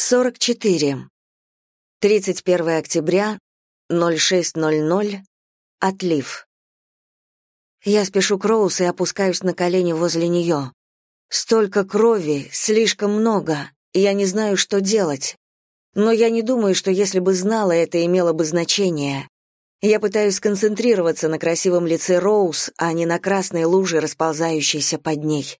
44. 31 октября, 06.00. Отлив. Я спешу к Роуз и опускаюсь на колени возле нее. Столько крови, слишком много, я не знаю, что делать. Но я не думаю, что если бы знала, это имело бы значение. Я пытаюсь сконцентрироваться на красивом лице Роуз, а не на красной луже, расползающейся под ней.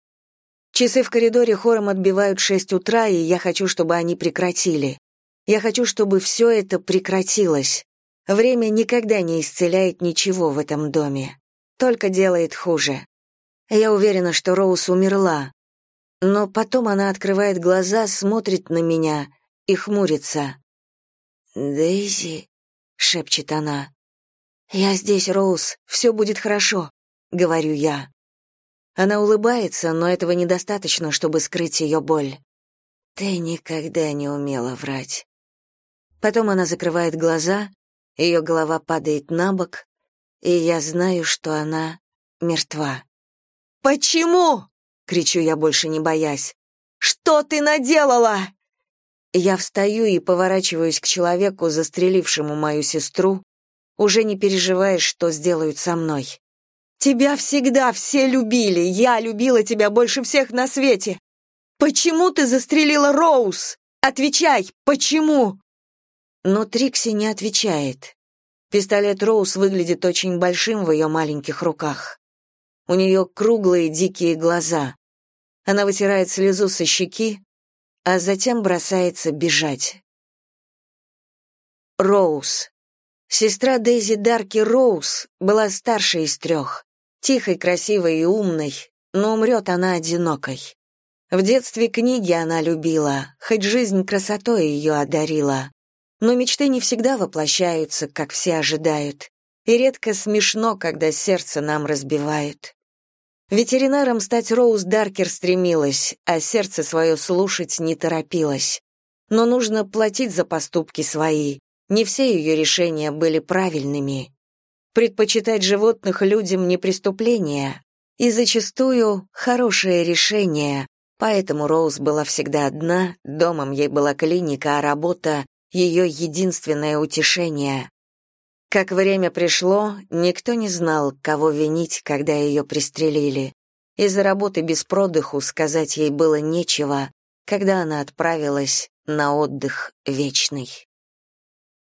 Часы в коридоре хором отбивают шесть утра, и я хочу, чтобы они прекратили. Я хочу, чтобы все это прекратилось. Время никогда не исцеляет ничего в этом доме. Только делает хуже. Я уверена, что Роуз умерла. Но потом она открывает глаза, смотрит на меня и хмурится. «Дейзи», — шепчет она. «Я здесь, Роуз, все будет хорошо», — говорю я. Она улыбается, но этого недостаточно, чтобы скрыть ее боль. Ты никогда не умела врать. Потом она закрывает глаза, ее голова падает на бок, и я знаю, что она мертва. «Почему?» — кричу я, больше не боясь. «Что ты наделала?» Я встаю и поворачиваюсь к человеку, застрелившему мою сестру, уже не переживая, что сделают со мной. Тебя всегда все любили, я любила тебя больше всех на свете. Почему ты застрелила Роуз? Отвечай, почему?» Но Трикси не отвечает. Пистолет Роуз выглядит очень большим в ее маленьких руках. У нее круглые дикие глаза. Она вытирает слезу со щеки, а затем бросается бежать. Роуз. Сестра Дейзи Дарки Роуз была старшей из трех тихой, красивой и умной, но умрет она одинокой. В детстве книги она любила, хоть жизнь красотой ее одарила. Но мечты не всегда воплощаются, как все ожидают, и редко смешно, когда сердце нам разбивают. Ветеринаром стать Роуз Даркер стремилась, а сердце свое слушать не торопилась. Но нужно платить за поступки свои. Не все ее решения были правильными. Предпочитать животных людям не преступление, и зачастую хорошее решение, поэтому Роуз была всегда одна, домом ей была клиника, а работа — ее единственное утешение. Как время пришло, никто не знал, кого винить, когда ее пристрелили. Из-за работы без продыху сказать ей было нечего, когда она отправилась на отдых вечный.